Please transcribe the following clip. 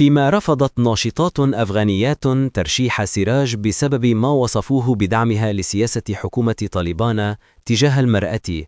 فيما رفضت ناشطات أفغانيات ترشيح سراج بسبب ما وصفوه بدعمها لسياسة حكومة طالبان تجاه المرأة.